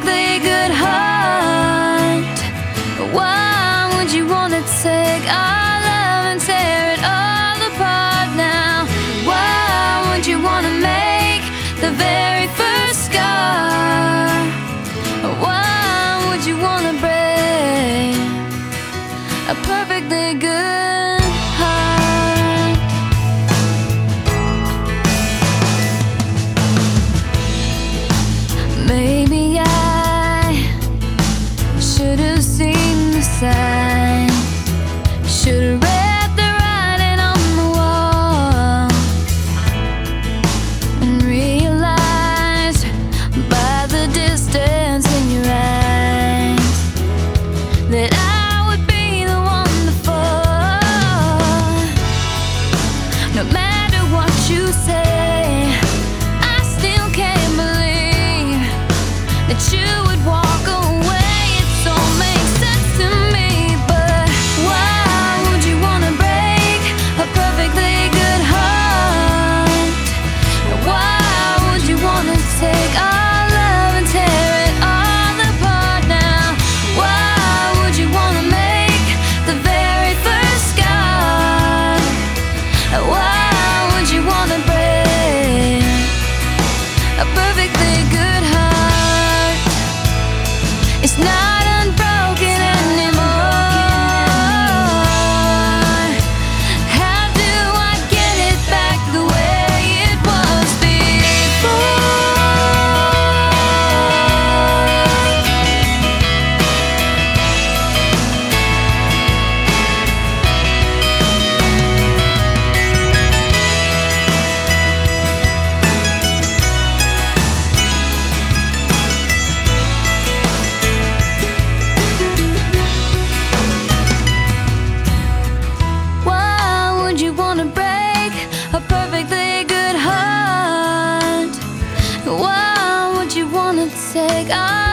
perfectly Should Not wanna take